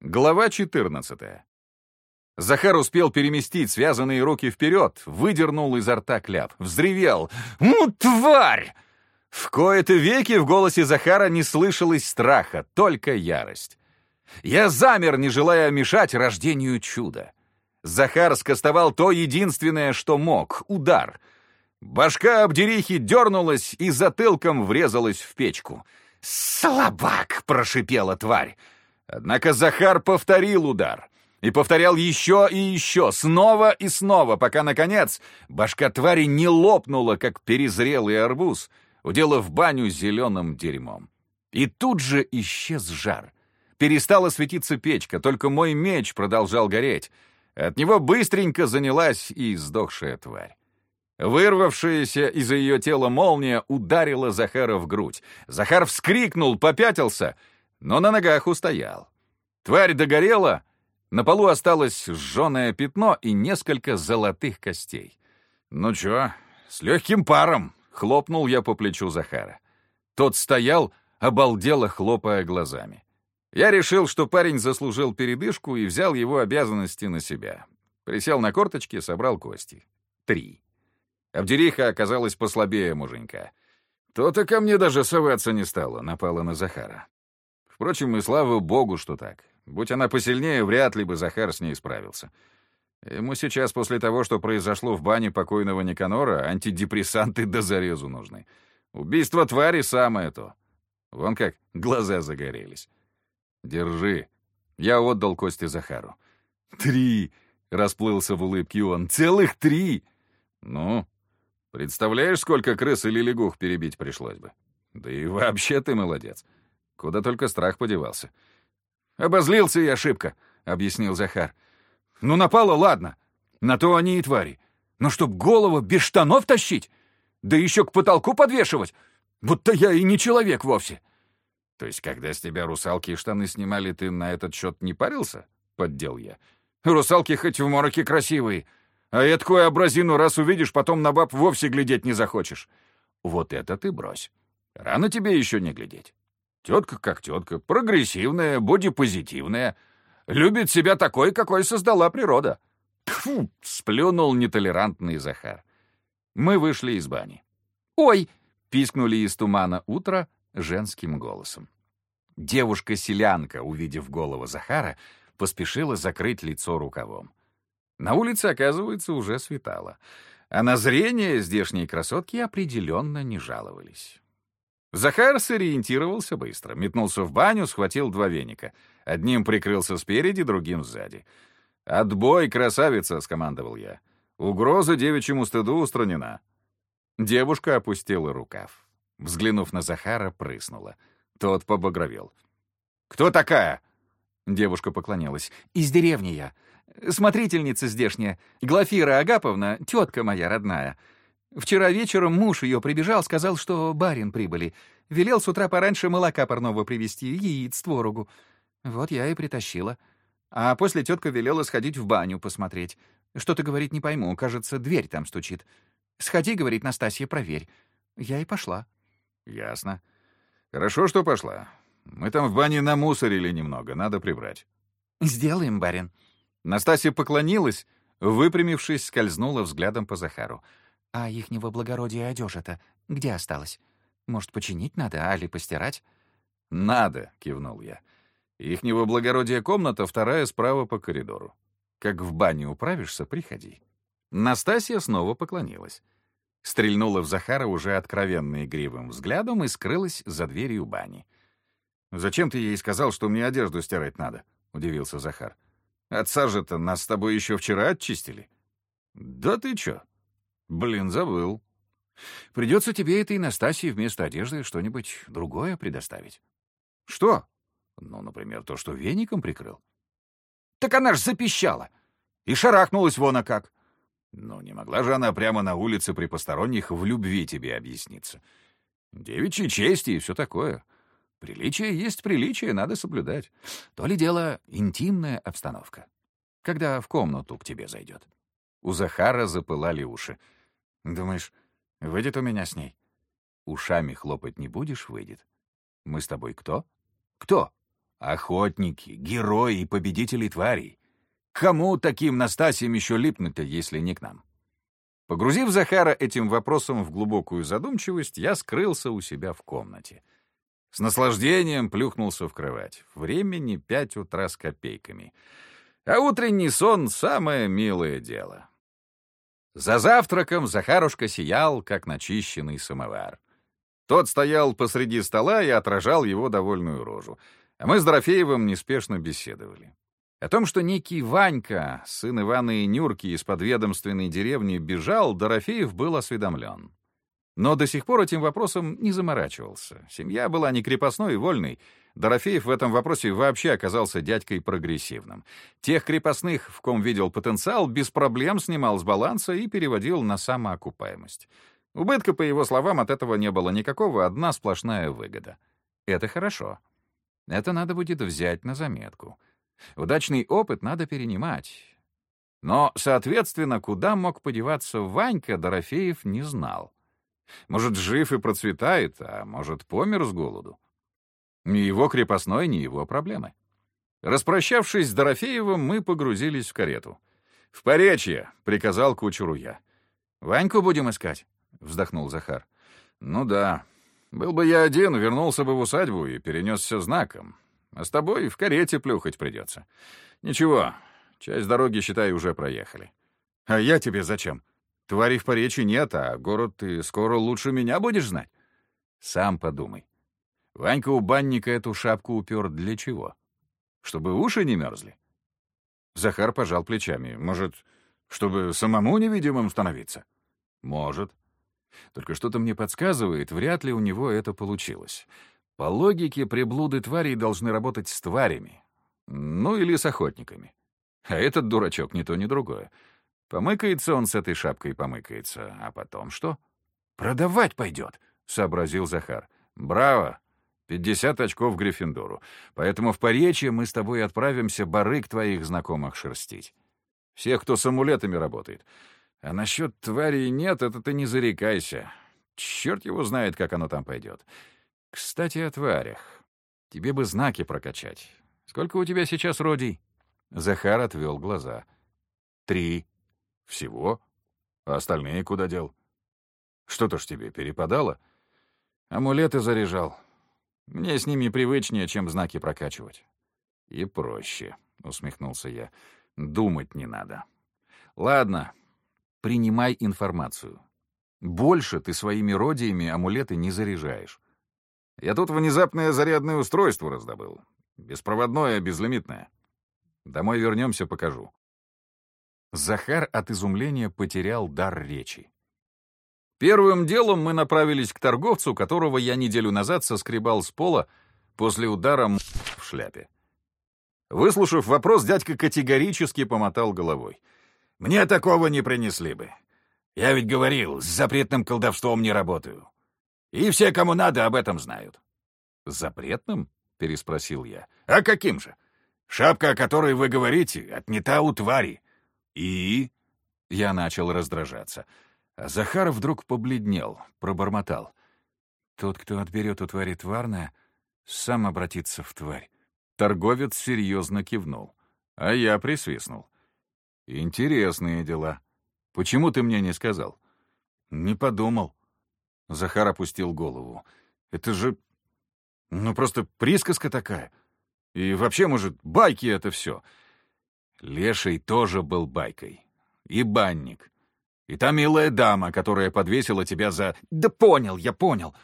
Глава 14. Захар успел переместить связанные руки вперед, выдернул изо рта кляп, взревел. «Ну, тварь!» В кои-то веки в голосе Захара не слышалось страха, только ярость. Я замер, не желая мешать рождению чуда. Захар скостовал то единственное, что мог — удар. Башка обдерихи дернулась и затылком врезалась в печку. «Слабак!» — прошипела тварь. Однако Захар повторил удар. И повторял еще и еще, снова и снова, пока, наконец, башка твари не лопнула, как перезрелый арбуз, уделав баню зеленым дерьмом. И тут же исчез жар. Перестала светиться печка, только мой меч продолжал гореть. От него быстренько занялась и издохшая тварь. Вырвавшаяся из ее тела молния ударила Захара в грудь. Захар вскрикнул, попятился — но на ногах устоял. Тварь догорела, на полу осталось сжженное пятно и несколько золотых костей. «Ну чё, с легким паром!» — хлопнул я по плечу Захара. Тот стоял, обалдело хлопая глазами. Я решил, что парень заслужил передышку и взял его обязанности на себя. Присел на корточки, собрал кости. Три. Абдериха оказалась послабее муженька. То-то ко мне даже соваться не стало, напала на Захара. Впрочем, и слава богу, что так. Будь она посильнее, вряд ли бы Захар с ней справился. Ему сейчас, после того, что произошло в бане покойного Никанора, антидепрессанты до зарезу нужны. Убийство твари самое то. Вон как глаза загорелись. Держи. Я отдал кости Захару. Три! Расплылся в улыбке он. Целых три! Ну, представляешь, сколько крыс или лягух перебить пришлось бы? Да и вообще ты молодец. Куда только страх подевался. «Обозлился я ошибка», — объяснил Захар. «Ну, напало, ладно. На то они и твари. Но чтоб голову без штанов тащить, да еще к потолку подвешивать, будто я и не человек вовсе». «То есть, когда с тебя русалки и штаны снимали, ты на этот счет не парился?» — поддел я. «Русалки хоть в мороке красивые, а эткую образину раз увидишь, потом на баб вовсе глядеть не захочешь. Вот это ты брось. Рано тебе еще не глядеть. Тетка как тетка, прогрессивная, бодипозитивная. Любит себя такой, какой создала природа. Фу, сплюнул нетолерантный Захар. Мы вышли из бани. «Ой!» — пискнули из тумана утро женским голосом. Девушка-селянка, увидев голову Захара, поспешила закрыть лицо рукавом. На улице, оказывается, уже светало, а на зрение здешние красотки определенно не жаловались. Захар сориентировался быстро, метнулся в баню, схватил два веника. Одним прикрылся спереди, другим сзади. «Отбой, красавица!» — скомандовал я. «Угроза девичьему стыду устранена». Девушка опустила рукав. Взглянув на Захара, прыснула. Тот побагровел. «Кто такая?» Девушка поклонилась. «Из деревни я. Смотрительница здешняя. Глафира Агаповна, тетка моя родная. Вчера вечером муж ее прибежал, сказал, что барин прибыли. Велел с утра пораньше молока парного привезти, яиц, творогу. Вот я и притащила. А после тетка велела сходить в баню посмотреть. Что-то, говорит, не пойму, кажется, дверь там стучит. «Сходи, — говорит Настасья, — проверь». Я и пошла. «Ясно. Хорошо, что пошла. Мы там в бане намусорили немного, надо прибрать». «Сделаем, барин». Настасья поклонилась, выпрямившись, скользнула взглядом по Захару. «А ихнего благородия одежа-то где осталась? Может, починить надо, али постирать?» «Надо», — кивнул я. «Ихнего благородия комната, вторая справа по коридору. Как в бане управишься, приходи». Настасья снова поклонилась. Стрельнула в Захара уже откровенно игривым взглядом и скрылась за дверью бани. «Зачем ты ей сказал, что мне одежду стирать надо?» — удивился Захар. «Отца же-то нас с тобой еще вчера отчистили». «Да ты чё? Блин, забыл. Придется тебе этой Настасье вместо одежды что-нибудь другое предоставить. Что? Ну, например, то, что веником прикрыл. Так она ж запищала. И шарахнулась вон а как. Ну, не могла же она прямо на улице при посторонних в любви тебе объясниться. Девичьи чести и все такое. Приличие есть приличие, надо соблюдать. То ли дело интимная обстановка. Когда в комнату к тебе зайдет. У Захара запылали уши. Думаешь, выйдет у меня с ней? Ушами хлопать не будешь, выйдет. Мы с тобой кто? Кто? Охотники, герои и победители тварей. Кому таким Настасьям еще липнуть-то, если не к нам? Погрузив Захара этим вопросом в глубокую задумчивость, я скрылся у себя в комнате. С наслаждением плюхнулся в кровать. Времени пять утра с копейками. А утренний сон — самое милое дело. За завтраком Захарушка сиял, как начищенный самовар. Тот стоял посреди стола и отражал его довольную рожу. А мы с Дорофеевым неспешно беседовали. О том, что некий Ванька, сын Ивана и Нюрки из подведомственной деревни, бежал, Дорофеев был осведомлен. Но до сих пор этим вопросом не заморачивался. Семья была не крепостной и вольной. Дорофеев в этом вопросе вообще оказался дядькой прогрессивным. Тех крепостных, в ком видел потенциал, без проблем снимал с баланса и переводил на самоокупаемость. Убытка, по его словам, от этого не было никакого, одна сплошная выгода. Это хорошо. Это надо будет взять на заметку. Удачный опыт надо перенимать. Но, соответственно, куда мог подеваться Ванька, Дорофеев не знал. Может, жив и процветает, а может, помер с голоду. Ни его крепостной, ни его проблемы. Распрощавшись с Дорофеевым, мы погрузились в карету. «В Поречье!» — приказал кучеру я. «Ваньку будем искать?» — вздохнул Захар. «Ну да. Был бы я один, вернулся бы в усадьбу и перенесся знаком. А с тобой в карете плюхать придется. Ничего, часть дороги, считай, уже проехали. А я тебе зачем? Тварей в поречи нет, а город ты скоро лучше меня будешь знать. Сам подумай. Ванька у банника эту шапку упер для чего? Чтобы уши не мерзли? Захар пожал плечами. Может, чтобы самому невидимым становиться? Может. Только что-то мне подсказывает, вряд ли у него это получилось. По логике, приблуды тварей должны работать с тварями. Ну или с охотниками. А этот дурачок ни то, ни другое. Помыкается он с этой шапкой, помыкается. А потом что? «Продавать пойдет», — сообразил Захар. «Браво! Пятьдесят очков Гриффиндору. Поэтому в Поречье мы с тобой отправимся барык твоих знакомых шерстить. Всех, кто с амулетами работает. А насчет тварей нет, это ты не зарекайся. Черт его знает, как оно там пойдет. Кстати, о тварях. Тебе бы знаки прокачать. Сколько у тебя сейчас родий? Захар отвел глаза. Три. Всего? А остальные куда дел? Что-то ж тебе перепадало? Амулеты заряжал. Мне с ними привычнее, чем знаки прокачивать. И проще, усмехнулся я. Думать не надо. Ладно, принимай информацию. Больше ты своими родиями амулеты не заряжаешь. Я тут внезапное зарядное устройство раздобыл. Беспроводное, безлимитное. Домой вернемся, покажу. Захар от изумления потерял дар речи. Первым делом мы направились к торговцу, которого я неделю назад соскребал с пола после удара в шляпе. Выслушав вопрос, дядька категорически помотал головой. «Мне такого не принесли бы. Я ведь говорил, с запретным колдовством не работаю. И все, кому надо, об этом знают. «Запретным?» — переспросил я. «А каким же? Шапка, о которой вы говорите, отнята у твари. И...» Я начал раздражаться. Захар вдруг побледнел, пробормотал. «Тот, кто отберет у твари тварное, сам обратится в тварь». Торговец серьезно кивнул, а я присвистнул. «Интересные дела. Почему ты мне не сказал?» «Не подумал». Захар опустил голову. «Это же... Ну, просто присказка такая. И вообще, может, байки это все». Леший тоже был байкой. И банник. И та милая дама, которая подвесила тебя за... Да понял, я понял.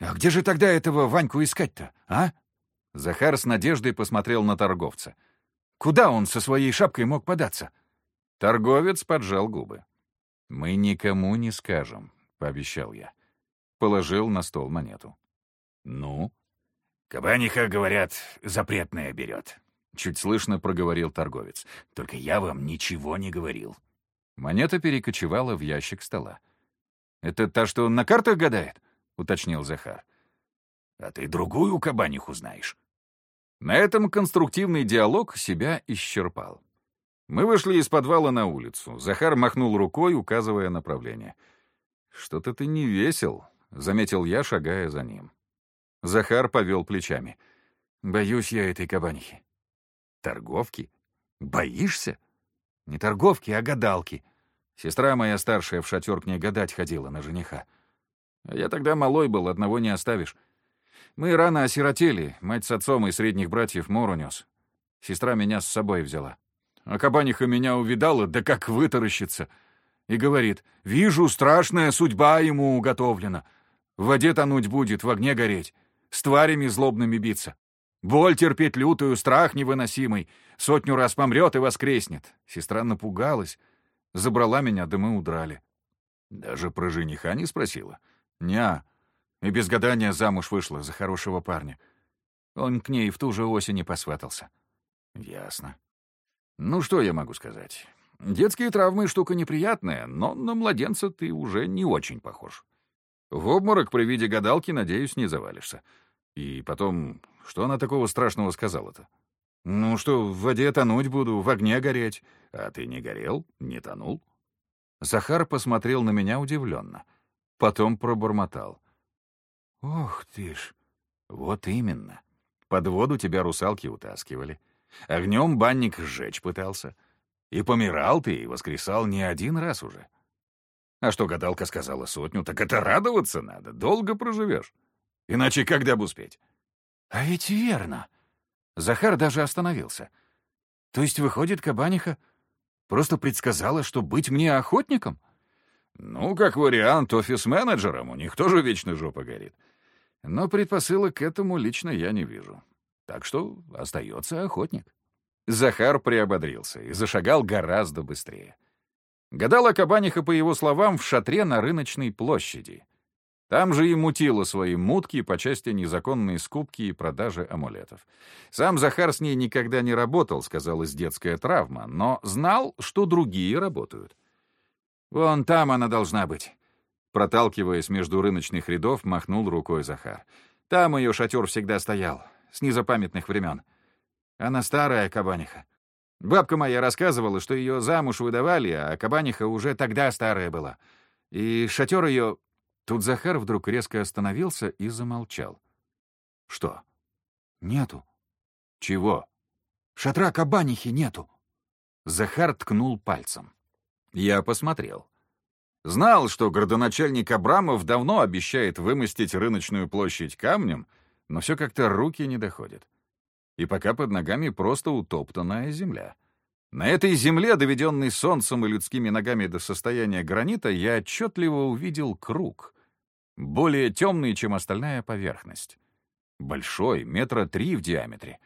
А где же тогда этого Ваньку искать-то, а? Захар с надеждой посмотрел на торговца. Куда он со своей шапкой мог податься? Торговец поджал губы. «Мы никому не скажем пообещал я. Положил на стол монету. «Ну?» «Кабаниха, говорят, запретное берет», — чуть слышно проговорил торговец. «Только я вам ничего не говорил». Монета перекочевала в ящик стола. «Это та, что на картах гадает?» — уточнил Захар. «А ты другую кабаниху знаешь?» На этом конструктивный диалог себя исчерпал. Мы вышли из подвала на улицу. Захар махнул рукой, указывая направление — «Что-то ты не весел», — заметил я, шагая за ним. Захар повел плечами. Боюсь я этой кабанихи. Торговки? Боишься? Не торговки, а гадалки. Сестра моя старшая в шатер к ней гадать ходила на жениха. А я тогда малой был, одного не оставишь. Мы рано осиротели, мать с отцом и средних братьев мор унес. Сестра меня с собой взяла. А кабаниха меня увидала, да как вытаращится. И говорит, вижу, страшная судьба ему уготовлена. В воде тонуть будет, в огне гореть, с тварями злобными биться. Боль терпеть лютую, страх невыносимый. Сотню раз помрет и воскреснет. Сестра напугалась, забрала меня, да мы удрали. Даже про жениха не спросила. Ня, и без гадания замуж вышла за хорошего парня. Он к ней в ту же осень и посватался. Ясно. Ну, что я могу сказать? Детские травмы — штука неприятная, но на младенца ты уже не очень похож. В обморок при виде гадалки, надеюсь, не завалишься. И потом, что она такого страшного сказала-то? Ну что, в воде тонуть буду, в огне гореть. А ты не горел, не тонул? Захар посмотрел на меня удивленно. Потом пробормотал. «Ох ты ж! Вот именно. Под воду тебя русалки утаскивали. Огнем банник сжечь пытался. И помирал ты, и воскресал не один раз уже. А что гадалка сказала сотню, так это радоваться надо, долго проживешь. Иначе когда бы успеть? А ведь верно. Захар даже остановился. То есть, выходит, кабаниха просто предсказала, что быть мне охотником? Ну, как вариант, офис-менеджером, у них тоже вечно жопа горит. Но предпосылок к этому лично я не вижу. Так что остается охотник. Захар приободрился и зашагал гораздо быстрее. Гадала Кабаниха, по его словам, в шатре на рыночной площади. Там же и мутила свои мутки по части незаконной скупки и продажи амулетов. Сам Захар с ней никогда не работал, сказалась детская травма, но знал, что другие работают. «Вон там она должна быть», Проталкиваясь между рыночных рядов, махнул рукой Захар. Там ее шатер всегда стоял, с незапамятных времен. Она старая кабаниха. Бабка моя рассказывала, что ее замуж выдавали, а кабаниха уже тогда старая была. И шатер ее... Тут Захар вдруг резко остановился и замолчал. Что? Нету. Чего? Шатра кабанихи нету. Захар ткнул пальцем. Я посмотрел. Знал, что городоначальник Абрамов давно обещает вымостить рыночную площадь камнем, но все как-то руки не доходят. И пока под ногами просто утоптанная земля. На этой земле, доведенной солнцем и людскими ногами до состояния гранита, я отчетливо увидел круг, более темный, чем остальная поверхность. Большой, метра три в диаметре.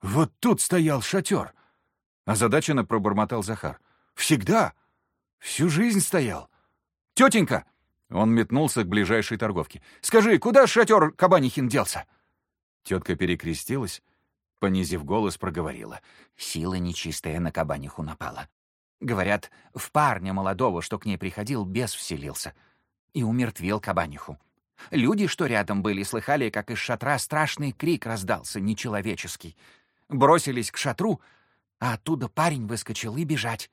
«Вот тут стоял шатер!» Озадаченно пробормотал Захар. «Всегда! Всю жизнь стоял! «Тетенька!» Он метнулся к ближайшей торговке. «Скажи, куда шатер Кабанихин делся?» Тетка перекрестилась, понизив голос, проговорила. Сила нечистая на Кабаниху напала. Говорят, в парня молодого, что к ней приходил, бес вселился. И умертвил Кабаниху. Люди, что рядом были, слыхали, как из шатра страшный крик раздался, нечеловеческий. Бросились к шатру, а оттуда парень выскочил и бежать.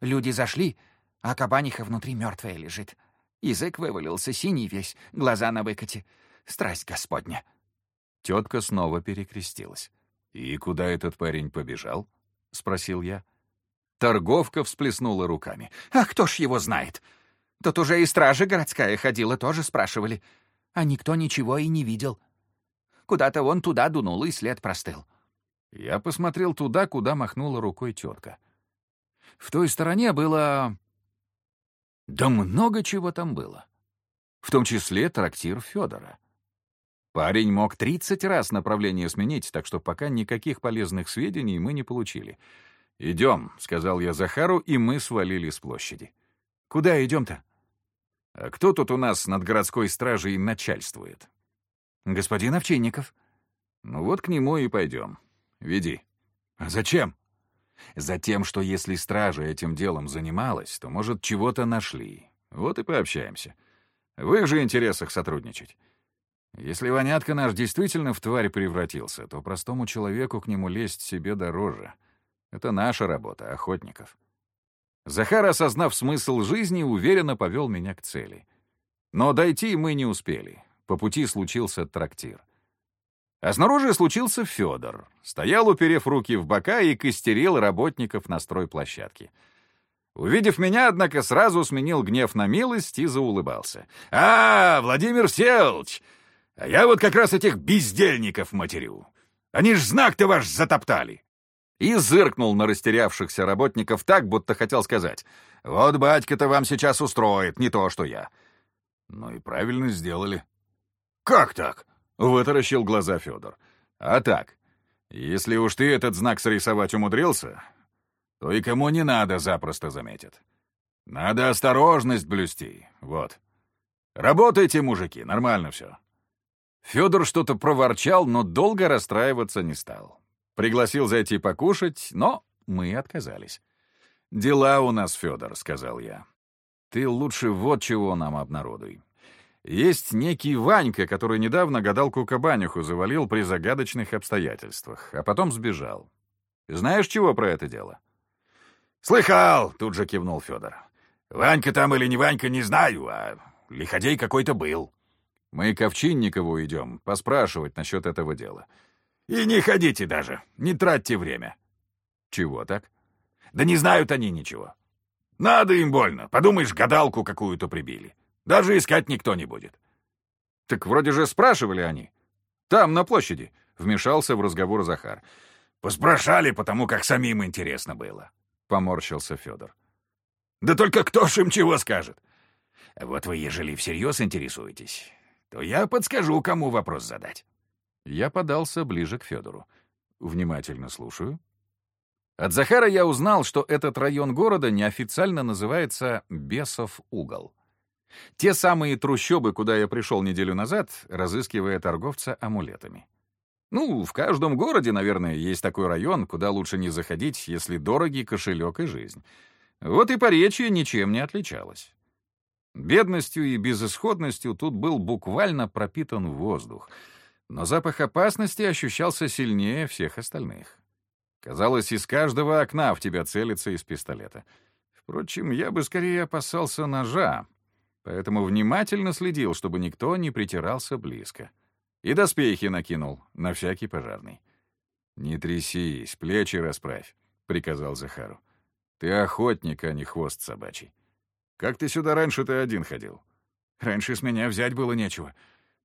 Люди зашли, а кабаниха внутри мертвая лежит. Язык вывалился синий весь, глаза на выкате. Страсть Господня. Тетка снова перекрестилась. «И куда этот парень побежал?» — спросил я. Торговка всплеснула руками. «А кто ж его знает? Тут уже и стража городская ходила, тоже спрашивали. А никто ничего и не видел. Куда-то он туда дунул, и след простыл». Я посмотрел туда, куда махнула рукой тетка. В той стороне было да много чего там было. В том числе трактир Федора. Парень мог 30 раз направление сменить, так что пока никаких полезных сведений мы не получили. «Идем», — сказал я Захару, и мы свалили с площади. «Куда идем-то?» «А кто тут у нас над городской стражей начальствует?» «Господин Овчинников». «Ну вот к нему и пойдем. Веди». «А зачем?» Затем, что если стража этим делом занималась, то, может, чего-то нашли. Вот и пообщаемся. В их же интересах сотрудничать. Если вонятка наш действительно в тварь превратился, то простому человеку к нему лезть себе дороже. Это наша работа, охотников. Захар, осознав смысл жизни, уверенно повел меня к цели. Но дойти мы не успели. По пути случился трактир. А снаружи случился Федор. Стоял, уперев руки в бока, и костерил работников на стройплощадке. Увидев меня, однако, сразу сменил гнев на милость и заулыбался. «А, Владимир Селч! А я вот как раз этих бездельников матерю. Они ж знак-то ваш затоптали!» И зыркнул на растерявшихся работников так, будто хотел сказать. «Вот батька-то вам сейчас устроит, не то что я». Ну и правильно сделали. «Как так?» — вытаращил глаза Федор. «А так, если уж ты этот знак срисовать умудрился, то и кому не надо запросто заметит. Надо осторожность блюсти, вот. Работайте, мужики, нормально все». Федор что-то проворчал, но долго расстраиваться не стал. Пригласил зайти покушать, но мы отказались. «Дела у нас, Федор», — сказал я. «Ты лучше вот чего нам обнародуй. Есть некий Ванька, который недавно гадалку Кабаниху завалил при загадочных обстоятельствах, а потом сбежал. Знаешь, чего про это дело?» «Слыхал!» — тут же кивнул Федор. «Ванька там или не Ванька, не знаю, а лиходей какой-то был». «Мы к Овчинникову идем, поспрашивать насчет этого дела». «И не ходите даже, не тратьте время». «Чего так?» «Да не знают они ничего. Надо им больно, подумаешь, гадалку какую-то прибили. Даже искать никто не будет». «Так вроде же спрашивали они. Там, на площади», — вмешался в разговор Захар. «Поспрашали, потому как самим интересно было» поморщился Федор. «Да только кто ж им чего скажет? Вот вы, ежели всерьез интересуетесь, то я подскажу, кому вопрос задать». Я подался ближе к Федору. Внимательно слушаю. От Захара я узнал, что этот район города неофициально называется Бесов угол. Те самые трущобы, куда я пришел неделю назад, разыскивая торговца амулетами. Ну, в каждом городе, наверное, есть такой район, куда лучше не заходить, если дороги кошелек и жизнь. Вот и Поречье ничем не отличалось. Бедностью и безысходностью тут был буквально пропитан воздух, но запах опасности ощущался сильнее всех остальных. Казалось, из каждого окна в тебя целится из пистолета. Впрочем, я бы скорее опасался ножа, поэтому внимательно следил, чтобы никто не притирался близко. И доспехи накинул, на всякий пожарный. «Не трясись, плечи расправь», — приказал Захару. «Ты охотник, а не хвост собачий. Как ты сюда раньше-то один ходил? Раньше с меня взять было нечего.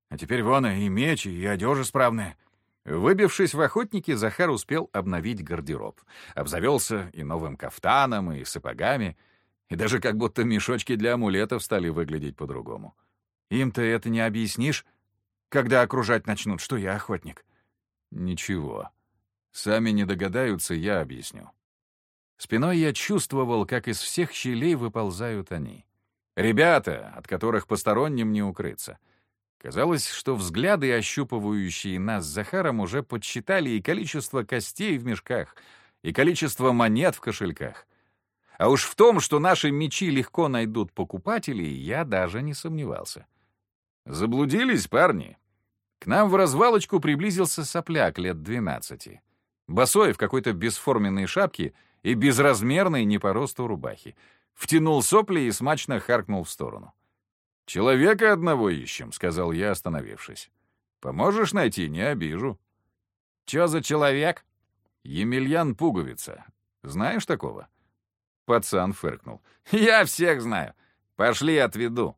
А теперь вон и меч, и одежа справная». Выбившись в охотники, Захар успел обновить гардероб. Обзавелся и новым кафтаном, и сапогами, и даже как будто мешочки для амулетов стали выглядеть по-другому. «Им-то это не объяснишь?» когда окружать начнут, что я охотник. Ничего. Сами не догадаются, я объясню. Спиной я чувствовал, как из всех щелей выползают они. Ребята, от которых посторонним не укрыться. Казалось, что взгляды, ощупывающие нас с Захаром, уже подсчитали и количество костей в мешках, и количество монет в кошельках. А уж в том, что наши мечи легко найдут покупателей, я даже не сомневался. Заблудились, парни? К нам в развалочку приблизился сопляк лет двенадцати. Босой в какой-то бесформенной шапке и безразмерной не по росту рубахи. Втянул сопли и смачно харкнул в сторону. «Человека одного ищем», — сказал я, остановившись. «Поможешь найти, не обижу». «Чё за человек?» «Емельян Пуговица. Знаешь такого?» Пацан фыркнул. «Я всех знаю. Пошли, отведу».